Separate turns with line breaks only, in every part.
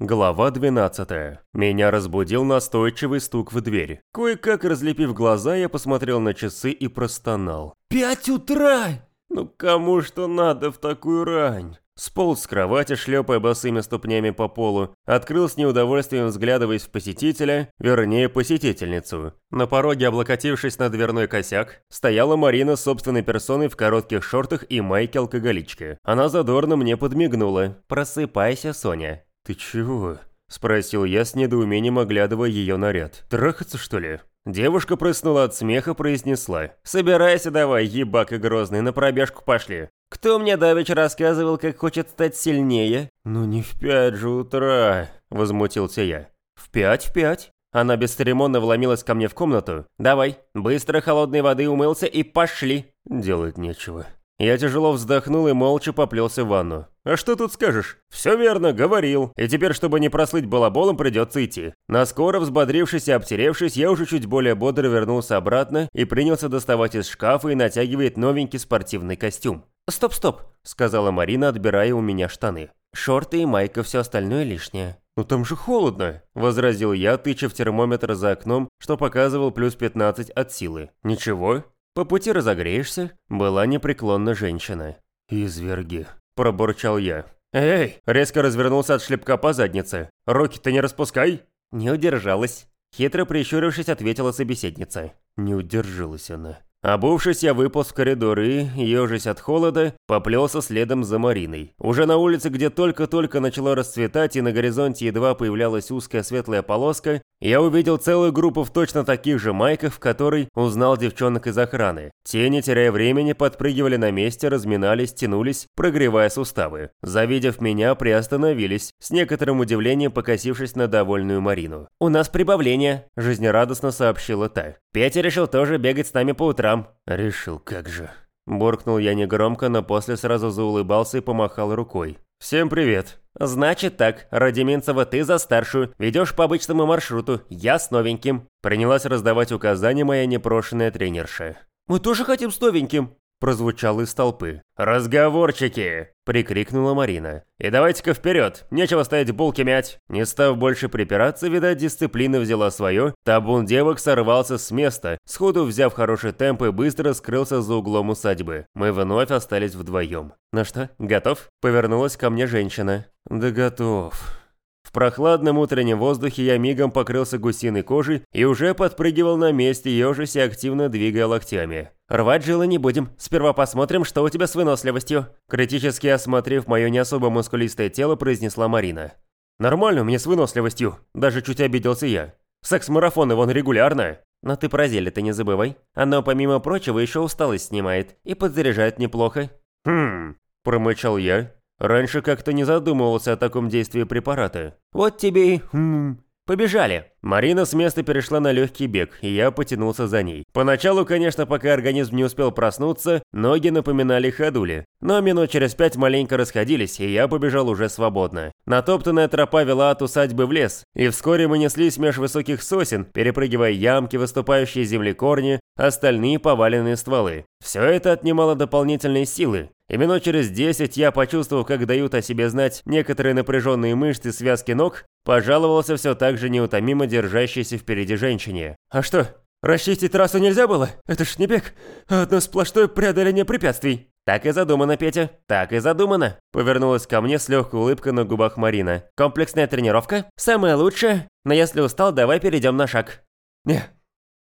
Глава 12. Меня разбудил настойчивый стук в дверь. Кое-как разлепив глаза, я посмотрел на часы и простонал. «Пять утра!» «Ну кому что надо в такую рань?» Сполз с кровати, шлепая босыми ступнями по полу, открыл с неудовольствием, взглядываясь в посетителя, вернее, посетительницу. На пороге, облокотившись на дверной косяк, стояла Марина с собственной персоной в коротких шортах и майке-алкоголичке. Она задорно мне подмигнула. «Просыпайся, Соня». «Ты чего?» – спросил я с недоумением, оглядывая ее наряд. «Трахаться, что ли?» Девушка прыснула от смеха, произнесла. «Собирайся давай, ебак и грозный, на пробежку пошли. Кто мне давеча рассказывал, как хочет стать сильнее?» «Ну не в пять же утра», – возмутился я. «В пять, в пять». Она бесцеремонно вломилась ко мне в комнату. «Давай, быстро холодной воды умылся и пошли». Делать нечего. Я тяжело вздохнул и молча поплелся в ванну. «А что тут скажешь? Все верно, говорил. И теперь, чтобы не прослыть балаболом, придется идти». Наскоро, взбодрившись и обтеревшись, я уже чуть более бодро вернулся обратно и принялся доставать из шкафа и натягивать новенький спортивный костюм. «Стоп-стоп», — сказала Марина, отбирая у меня штаны. «Шорты и майка, все остальное лишнее». «Ну там же холодно», – возразил я, тыча в термометр за окном, что показывал плюс 15 от силы. «Ничего, по пути разогреешься?» Была непреклонна женщина. «Изверги», – пробурчал я. «Эй!» – резко развернулся от шлепка по заднице. «Руки ты не распускай!» Не удержалась. Хитро прищурившись, ответила собеседница. Не удержалась она. Обувшись, я выполз в коридор и, ежась от холода, поплелся следом за Мариной. Уже на улице, где только-только начало расцветать и на горизонте едва появлялась узкая светлая полоска, я увидел целую группу в точно таких же майках, в которой узнал девчонок из охраны. Те, не теряя времени, подпрыгивали на месте, разминались, тянулись, прогревая суставы. Завидев меня, приостановились, с некоторым удивлением покосившись на довольную Марину. «У нас прибавление», – жизнерадостно сообщила та. «Петя решил тоже бегать с нами по утрам программ». «Решил, как же». Буркнул я негромко, но после сразу заулыбался и помахал рукой. «Всем привет!» «Значит так, Радименцева, ты за старшую, ведешь по обычному маршруту, я с новеньким». Принялась раздавать указания моя непрошенная тренерша. «Мы тоже хотим с новеньким», прозвучал из толпы. «Разговорчики!» – прикрикнула Марина. «И давайте-ка вперед, нечего стоять булки мять!» Не став больше припираться, видать, дисциплина взяла свое, табун девок сорвался с места, сходу взяв хороший темп и быстро скрылся за углом усадьбы. Мы вновь остались вдвоем. «Ну что, готов?» – повернулась ко мне женщина. «Да готов». В прохладном утреннем воздухе я мигом покрылся гусиной кожей и уже подпрыгивал на месте, ежась и активно двигая локтями. «Рвать жилы не будем. Сперва посмотрим, что у тебя с выносливостью», критически осмотрев мое не особо мускулистое тело, произнесла Марина. «Нормально мне с выносливостью», даже чуть обиделся я. «Секс-марафоны вон регулярно». «Но ты про зелье-то не забывай. Оно, помимо прочего, еще усталость снимает и подзаряжает неплохо». «Хм», промычал я, Раньше как-то не задумывался о таком действии препарата. Вот тебе и... Хм, побежали. Марина с места перешла на легкий бег, и я потянулся за ней. Поначалу, конечно, пока организм не успел проснуться, ноги напоминали ходули. Но минут через пять маленько расходились, и я побежал уже свободно. Натоптанная тропа вела от усадьбы в лес, и вскоре мы неслись меж высоких сосен, перепрыгивая ямки, выступающие землекорни, остальные поваленные стволы. Все это отнимало дополнительные силы, и минут через десять я, почувствовав, как дают о себе знать некоторые напряженные мышцы связки ног, пожаловался все так же неутомимо держащейся впереди женщине. «А что, расчистить трассу нельзя было? Это ж не бег, а одно сплошное преодоление препятствий». «Так и задумано, Петя, так и задумано», – повернулась ко мне с легкой улыбкой на губах Марина. «Комплексная тренировка? Самое лучшее, но если устал, давай перейдем на шаг». «Не,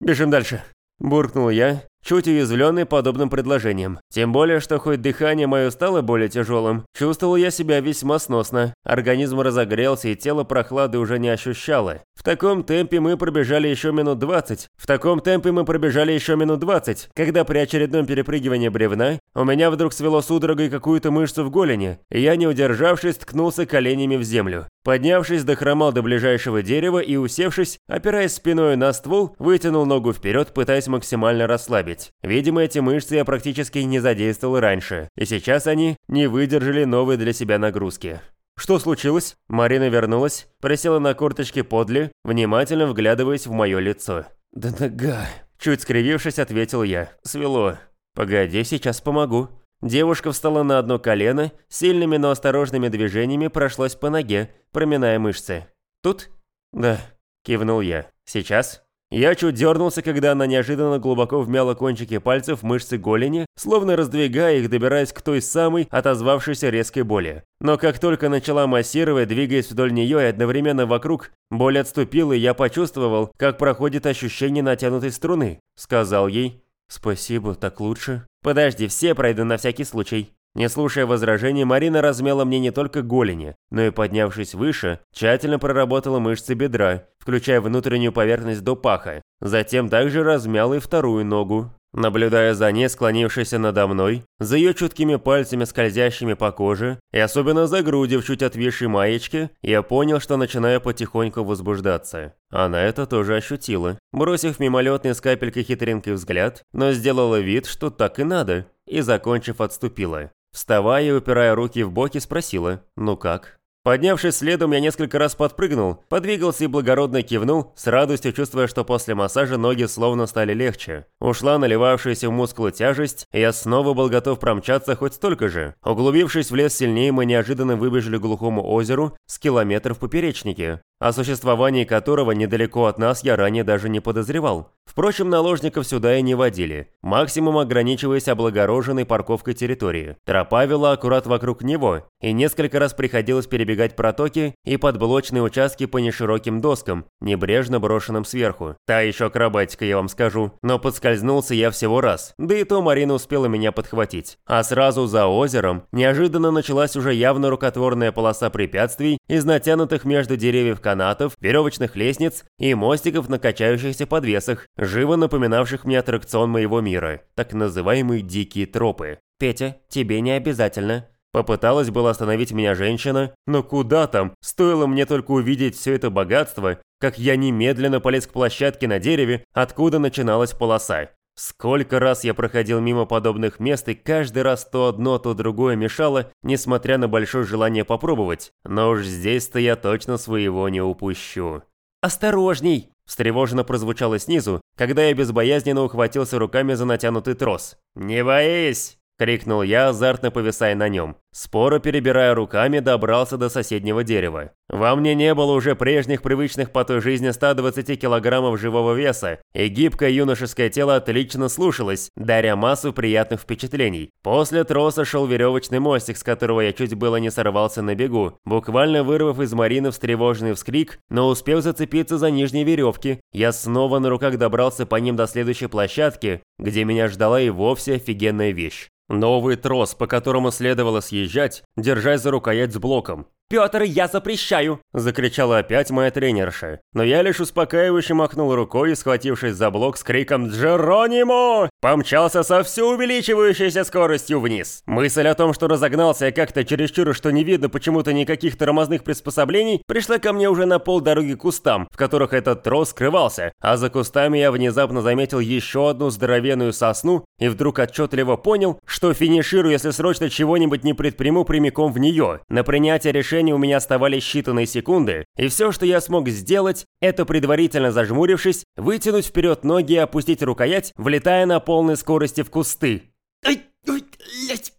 бежим дальше», – буркнул я, чуть уязвленный подобным предложением. Тем более, что хоть дыхание мое стало более тяжелым, чувствовал я себя весьма сносно. Организм разогрелся, и тело прохлады уже не ощущало. В таком темпе мы пробежали еще минут 20. В таком темпе мы пробежали еще минут 20, когда при очередном перепрыгивании бревна у меня вдруг свело судорогой какую-то мышцу в голени, и я, не удержавшись, ткнулся коленями в землю. Поднявшись, дохромал до ближайшего дерева и, усевшись, опираясь спиной на ствол, вытянул ногу вперед, пытаясь максимально расслабить. Видимо, эти мышцы я практически не задействовал раньше, и сейчас они не выдержали новой для себя нагрузки. «Что случилось?» Марина вернулась, присела на корточки подле, внимательно вглядываясь в мое лицо. «Да нога!» Чуть скривившись, ответил я. «Свело. Погоди, сейчас помогу». Девушка встала на одно колено, сильными, но осторожными движениями прошлась по ноге, проминая мышцы. «Тут?» «Да», – кивнул я. «Сейчас?» Я чуть дернулся, когда она неожиданно глубоко вмяла кончики пальцев в мышцы голени, словно раздвигая их, добираясь к той самой отозвавшейся резкой боли. Но как только начала массировать, двигаясь вдоль нее и одновременно вокруг, боль отступила, и я почувствовал, как проходит ощущение натянутой струны. Сказал ей «Спасибо, так лучше». «Подожди, все пройду на всякий случай». Не слушая возражений, Марина размяла мне не только голени, но и, поднявшись выше, тщательно проработала мышцы бедра, включая внутреннюю поверхность до паха. Затем также размяла и вторую ногу. Наблюдая за ней, склонившейся надо мной, за ее чуткими пальцами, скользящими по коже, и особенно за грудью в чуть отвисшей маечке, я понял, что начинаю потихоньку возбуждаться. Она это тоже ощутила, бросив мимолетный с капелькой хитринкой взгляд, но сделала вид, что так и надо, и, закончив, отступила. Вставая упирая руки в боки, спросила «Ну как?». Поднявшись следом, я несколько раз подпрыгнул, подвигался и благородно кивнул, с радостью чувствуя, что после массажа ноги словно стали легче. Ушла наливавшаяся в мускулы тяжесть, и я снова был готов промчаться хоть столько же. Углубившись в лес сильнее, мы неожиданно выбежали к глухому озеру с километров поперечнике о существовании которого недалеко от нас я ранее даже не подозревал. Впрочем, наложников сюда и не водили, максимум ограничиваясь облагороженной парковкой территории. Тропа вела аккурат вокруг него, и несколько раз приходилось перебегать протоки и подблочные участки по нешироким доскам, небрежно брошенным сверху. Та еще акробатика, я вам скажу. Но подскользнулся я всего раз, да и то Марина успела меня подхватить. А сразу за озером неожиданно началась уже явно рукотворная полоса препятствий из натянутых между деревьев канатов, веревочных лестниц и мостиков на качающихся подвесах, живо напоминавших мне аттракцион моего мира, так называемые «дикие тропы». «Петя, тебе не обязательно». Попыталась была остановить меня женщина, но куда там, стоило мне только увидеть все это богатство, как я немедленно полез к площадке на дереве, откуда начиналась полоса. Сколько раз я проходил мимо подобных мест, и каждый раз то одно, то другое мешало, несмотря на большое желание попробовать. Но уж здесь-то я точно своего не упущу. «Осторожней!» – встревоженно прозвучало снизу, когда я безбоязненно ухватился руками за натянутый трос. «Не боись!» – крикнул я, азартно повисая на нем. Споро перебирая руками, добрался до соседнего дерева. Во мне не было уже прежних привычных по той жизни 120 килограммов живого веса, и гибкое юношеское тело отлично слушалось, даря массу приятных впечатлений. После троса шел веревочный мостик, с которого я чуть было не сорвался на бегу, буквально вырвав из Марины встревоженный вскрик, но успев зацепиться за нижние веревки, я снова на руках добрался по ним до следующей площадки, где меня ждала и вовсе офигенная вещь. Новый трос, по которому следовало съезжать, держась за рукоять с блоком. «Петр, я запрещаю!» – закричала опять моя тренерша. Но я лишь успокаивающе махнул рукой и, схватившись за блок с криком «Джеронимо!», помчался со все увеличивающейся скоростью вниз. Мысль о том, что разогнался я как-то чересчур, что не видно почему-то никаких тормозных приспособлений, пришла ко мне уже на полдороги к кустам, в которых этот трос скрывался, а за кустами я внезапно заметил еще одну здоровенную сосну и вдруг отчетливо понял, что финиширую, если срочно чего-нибудь не предприму прямиком в нее. На принятие решения решения у меня оставались считанные секунды, и все, что я смог сделать, это предварительно зажмурившись, вытянуть вперед ноги и опустить рукоять, влетая на полной скорости в кусты. Ай, ой, блядь.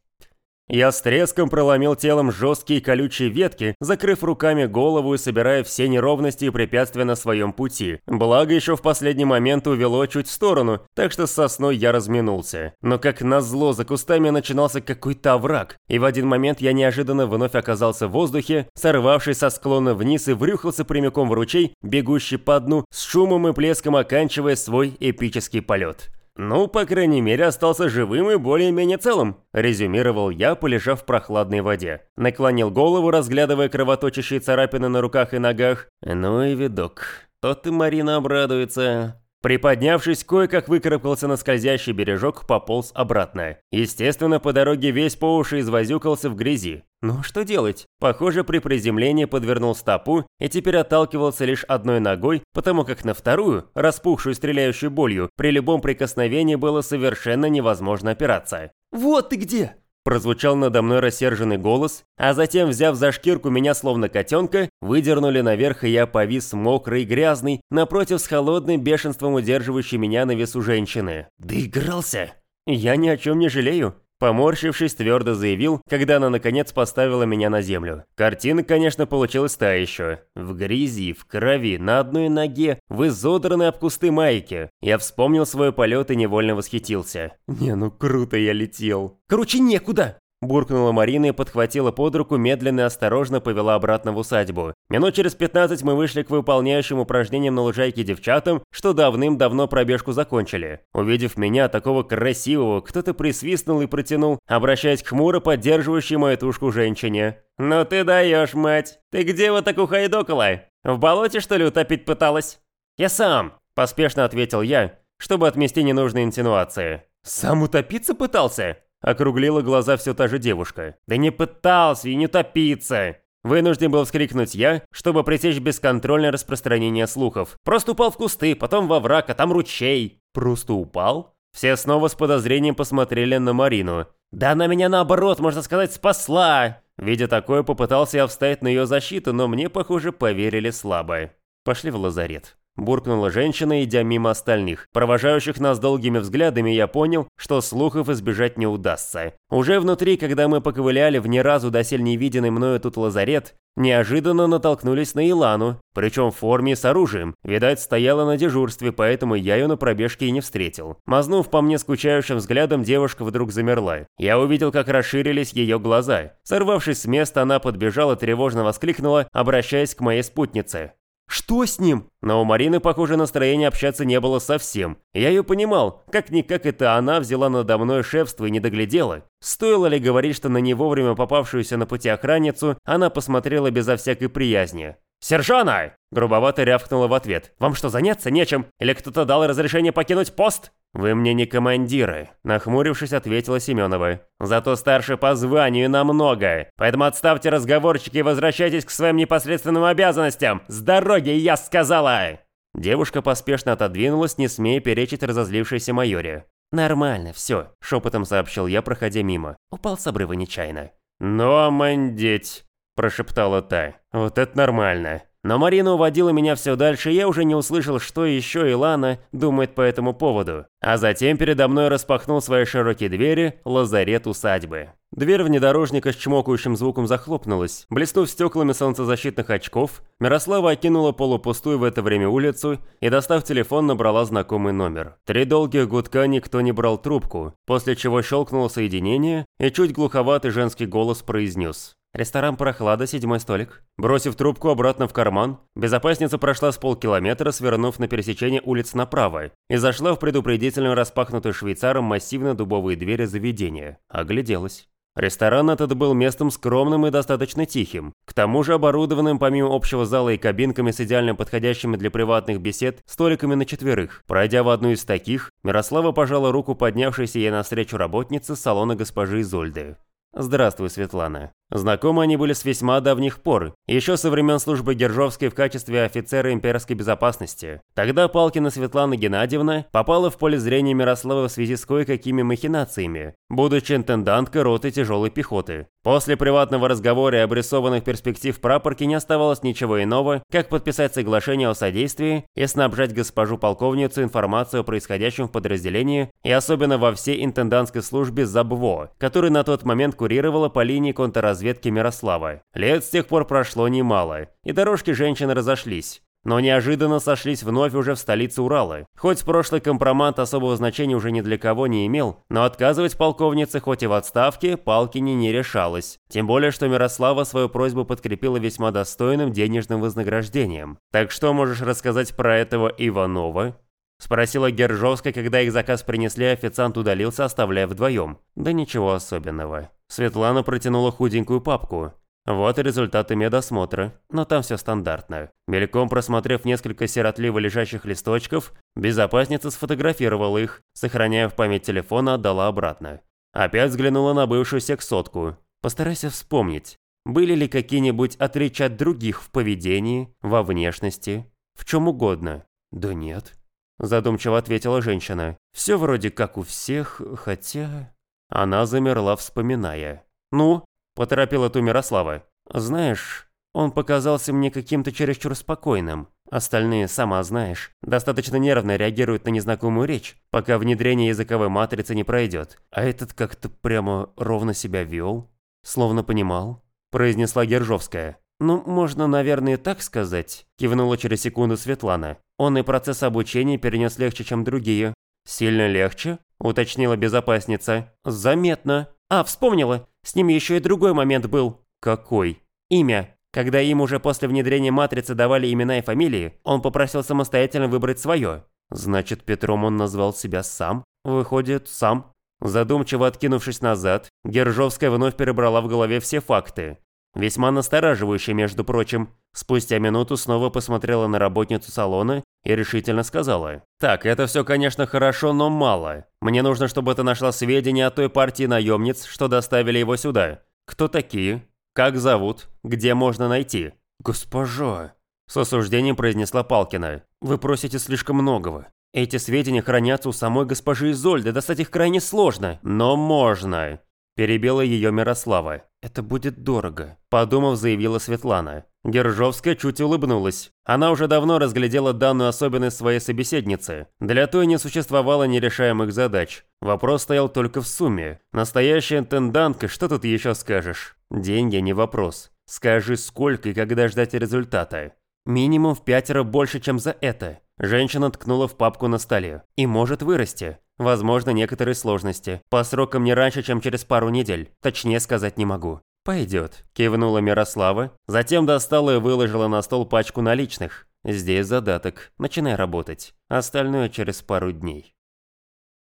Я с треском проломил телом жесткие колючие ветки, закрыв руками голову и собирая все неровности и препятствия на своем пути. Благо, еще в последний момент увело чуть в сторону, так что с сосной я разминулся. Но как назло, за кустами начинался какой-то овраг, и в один момент я неожиданно вновь оказался в воздухе, сорвавшись со склона вниз и врюхался прямиком в ручей, бегущий по дну, с шумом и плеском оканчивая свой эпический полет. «Ну, по крайней мере, остался живым и более-менее целым», – резюмировал я, полежав в прохладной воде. Наклонил голову, разглядывая кровоточащие царапины на руках и ногах. «Ну и видок. Тот и Марина обрадуется». Приподнявшись, кое-как выкарабкался на скользящий бережок, пополз обратно. Естественно, по дороге весь по уши извозюкался в грязи. Ну что делать? Похоже, при приземлении подвернул стопу и теперь отталкивался лишь одной ногой, потому как на вторую, распухшую стреляющую болью, при любом прикосновении было совершенно невозможно опираться. «Вот ты где!» Прозвучал надо мной рассерженный голос, а затем, взяв за шкирку меня словно котенка, выдернули наверх, и я повис мокрый и грязный, напротив с холодным бешенством удерживающей меня на весу женщины. «Доигрался!» «Я ни о чем не жалею», Поморщившись, твердо заявил, когда она наконец поставила меня на землю. Картина, конечно, получилась та еще. В грязи, в крови, на одной ноге, в изодранной об кусты майке. Я вспомнил свой полет и невольно восхитился. Не, ну круто я летел. Короче, некуда. Буркнула Марина и подхватила под руку, медленно и осторожно повела обратно в усадьбу. Минут через 15 мы вышли к выполняющим упражнениям на лужайке девчатам, что давным-давно пробежку закончили. Увидев меня, такого красивого, кто-то присвистнул и протянул, обращаясь к хмуро поддерживающей мою тушку женщине. «Ну ты даешь, мать! Ты где вот так ухайдокала? В болоте, что ли, утопить пыталась?» «Я сам!» – поспешно ответил я, чтобы отмести ненужные инсинуации. «Сам утопиться пытался?» Округлила глаза все та же девушка. «Да не пытался и не топиться!» Вынужден был вскрикнуть я, чтобы пресечь бесконтрольное распространение слухов. Просто упал в кусты, потом во враг, а там ручей. Просто упал? Все снова с подозрением посмотрели на Марину. Да она меня наоборот, можно сказать, спасла. Видя такое, попытался я встать на ее защиту, но мне, похоже, поверили слабо. Пошли в лазарет. Буркнула женщина, идя мимо остальных. Провожающих нас долгими взглядами, я понял, что слухов избежать не удастся. Уже внутри, когда мы поковыляли в ни разу досель не мною тут лазарет, неожиданно натолкнулись на Илану, причем в форме с оружием. Видать, стояла на дежурстве, поэтому я ее на пробежке и не встретил. Мазнув по мне скучающим взглядом, девушка вдруг замерла. Я увидел, как расширились ее глаза. Сорвавшись с места, она подбежала, тревожно воскликнула, обращаясь к моей спутнице. Что с ним? Но у Марины, похоже, настроения общаться не было совсем. Я ее понимал, как-никак это она взяла надо мной шефство и не доглядела. Стоило ли говорить, что на не вовремя попавшуюся на пути охранницу она посмотрела безо всякой приязни. «Сержана!» – грубовато рявкнула в ответ. «Вам что, заняться нечем? Или кто-то дал разрешение покинуть пост?» «Вы мне не командиры», – нахмурившись, ответила Семенова. «Зато старше по званию намного. Поэтому отставьте разговорчики и возвращайтесь к своим непосредственным обязанностям. С дороги, я сказала!» Девушка поспешно отодвинулась, не смея перечить разозлившейся майоре. «Нормально, все», – шепотом сообщил я, проходя мимо. Упал с обрыва нечаянно. «Ну, амандеть!» Прошептала та. «Вот это нормально». Но Марина уводила меня все дальше, я уже не услышал, что еще Илана думает по этому поводу. А затем передо мной распахнул свои широкие двери лазарет усадьбы. Дверь внедорожника с чмокающим звуком захлопнулась. Блеснув стеклами солнцезащитных очков, Мирослава окинула полупустую в это время улицу и, достав телефон, набрала знакомый номер. Три долгих гудка никто не брал трубку, после чего щелкнуло соединение, и чуть глуховатый женский голос произнес. Ресторан «Прохлада», седьмой столик. Бросив трубку обратно в карман, безопасница прошла с полкилометра, свернув на пересечение улиц направо, и зашла в предупредительно распахнутую швейцаром массивно-дубовые двери заведения. Огляделась. Ресторан этот был местом скромным и достаточно тихим, к тому же оборудованным помимо общего зала и кабинками с идеально подходящими для приватных бесед столиками на четверых. Пройдя в одну из таких, Мирослава пожала руку поднявшейся ей навстречу работнице салона госпожи Изольды. «Здравствуй, Светлана. Знакомы они были с весьма давних пор, еще со времен службы Гержовской в качестве офицера имперской безопасности. Тогда Палкина Светлана Геннадьевна попала в поле зрения Мирослава в связи с кое-какими махинациями, будучи интенданткой роты тяжелой пехоты. После приватного разговора и обрисованных перспектив прапорки не оставалось ничего иного, как подписать соглашение о содействии и снабжать госпожу полковницу информацией о происходящем в подразделении и особенно во всей интендантской службе ЗАБВО, который на тот момент курировала по линии контрразведки разведки Мирослава. Лет с тех пор прошло немало, и дорожки женщины разошлись. Но неожиданно сошлись вновь уже в столице Урала. Хоть прошлый компромат особого значения уже ни для кого не имел, но отказывать полковнице хоть и в отставке Палкине не решалась. Тем более, что Мирослава свою просьбу подкрепила весьма достойным денежным вознаграждением. «Так что можешь рассказать про этого Иванова?» Спросила Гержовская, когда их заказ принесли, официант удалился, оставляя вдвоем. Да ничего особенного. Светлана протянула худенькую папку. Вот и результаты медосмотра, но там все стандартно. Мельком просмотрев несколько сиротливо лежащих листочков, безопасница сфотографировала их, сохраняя в память телефона, отдала обратно. Опять взглянула на бывшую сексотку. Постарайся вспомнить, были ли какие-нибудь отличия от других в поведении, во внешности, в чем угодно. Да нет. Задумчиво ответила женщина. Все вроде как у всех, хотя... Она замерла, вспоминая. «Ну?» – поторопила ту Мирослава. «Знаешь, он показался мне каким-то чересчур спокойным. Остальные, сама знаешь, достаточно нервно реагируют на незнакомую речь, пока внедрение языковой матрицы не пройдет. А этот как-то прямо ровно себя вел, словно понимал, произнесла Гержовская. «Ну, можно, наверное, так сказать», – кивнула через секунду Светлана. «Он и процесс обучения перенес легче, чем другие». «Сильно легче?» – уточнила безопасница. «Заметно». «А, вспомнила! С ним еще и другой момент был». «Какой?» «Имя. Когда им уже после внедрения матрицы давали имена и фамилии, он попросил самостоятельно выбрать свое. Значит, Петром он назвал себя сам? Выходит, сам. Задумчиво откинувшись назад, Гержовская вновь перебрала в голове все факты. Весьма настораживающие, между прочим. Спустя минуту снова посмотрела на работницу салона и решительно сказала. «Так, это все, конечно, хорошо, но мало. Мне нужно, чтобы ты нашла сведения о той партии наемниц, что доставили его сюда. Кто такие? Как зовут? Где можно найти?» «Госпожа!» С осуждением произнесла Палкина. «Вы просите слишком многого. Эти сведения хранятся у самой госпожи Изольды, достать их крайне сложно. Но можно!» Перебила ее Мирослава. «Это будет дорого», – подумав, заявила Светлана. Гержовская чуть улыбнулась. Она уже давно разглядела данную особенность своей собеседницы. Для той не существовало нерешаемых задач. Вопрос стоял только в сумме. Настоящая интендантка, что тут еще скажешь? Деньги не вопрос. Скажи, сколько и когда ждать результата. Минимум в пятеро больше, чем за это. Женщина ткнула в папку на столе. И может вырасти. Возможно, некоторые сложности. По срокам не раньше, чем через пару недель. Точнее сказать не могу. «Пойдет», – кивнула Мирослава, затем достала и выложила на стол пачку наличных. «Здесь задаток. Начинай работать. Остальное через пару дней».